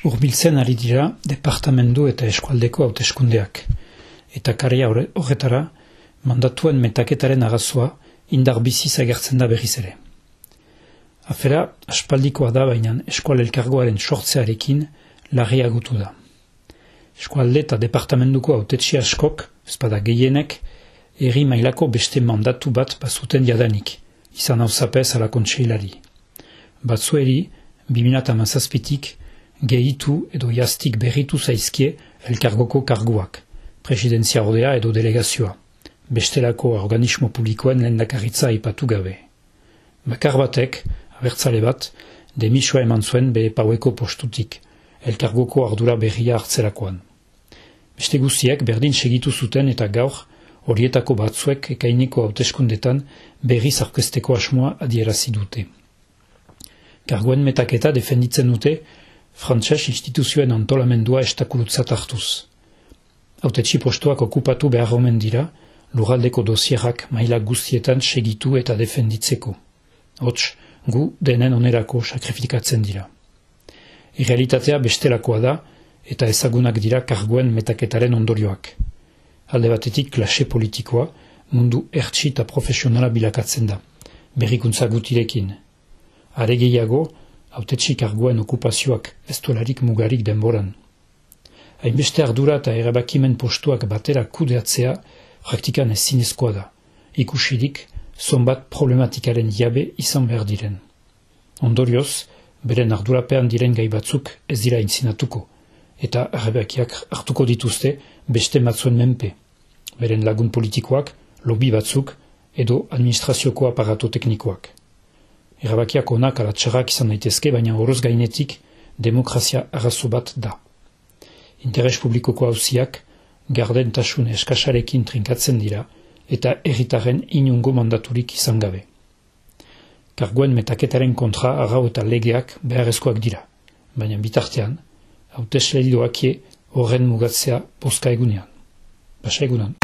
Urbiltzen ari dira departamendu eta eskualdeko hauteskundeak. Eta karia horretara, mandatuen metaketaren agazoa indar biziz agertzen da berriz ere. Afera, aspaldikoa da baina eskual elkargoaren sortzearekin larriagutu da. Eskualde eta departamentuko autetxi askok, espada gehienek, erri mailako beste mandatu bat bazuten jadanik, izan hau zapez ala kontseilari. Batzueri, 2008 gehitu edo jaztik berritu zaizkie elkargoko karguak, presidentzia ordea edo delegazioa, bestelako organismo publikoen lehendakaritza ipatu gabe. Bakar batek, abertzale bat, demisua eman zuen behe paueko postutik, elkargoko ardura berria hartzerakoan. Beste guziek berdin segitu zuten eta gaur, horietako batzuek ekaineko hauteskundetan berriz arkezteko asmoa adierazi dute. Kargoen metaketa defenditzen dute frantses instituzioen antolamendua estakulutzat hartuz. Autetxi postuak okupatu behar omen dira, lurraldeko dosierak maila guztietan segitu eta defenditzeko. Hots, gu denen onerako sakrifikatzen dira. Irrealitatea bestelakoa da, eta ezagunak dira kargoen metaketaren ondorioak. Alde batetik klase politikoa, mundu ertsi eta profesionala bilakatzen da, berrikuntza gutirekin. Are gehiago, autetxik arguen okupazioak ez duelarik mugarik denboran. Hainbeste ardura eta erabakimen postuak batera kudeatzea praktikan ez zinezkoa da, ikusirik zonbat problematikaren jabe izan behar diren. Ondorioz, beren ardurapean diren gai batzuk ez dira intzinatuko, eta errebakiak hartuko dituzte beste matzuen menpe, beren lagun politikoak, lobby batzuk, edo administrazioko aparato teknikoak. Erabakiak onak ala txarrak izan daitezke, baina horoz gainetik demokrazia arrazo bat da. Interes publikoko hauziak garden tasun eskasarekin trinkatzen dira eta erritaren inungo mandaturik izan gabe. Kargoen metaketaren kontra arrau eta legeak beharrezkoak dira, baina bitartean, lehildoakie horren mugatzea boska egunean. Basa egunan.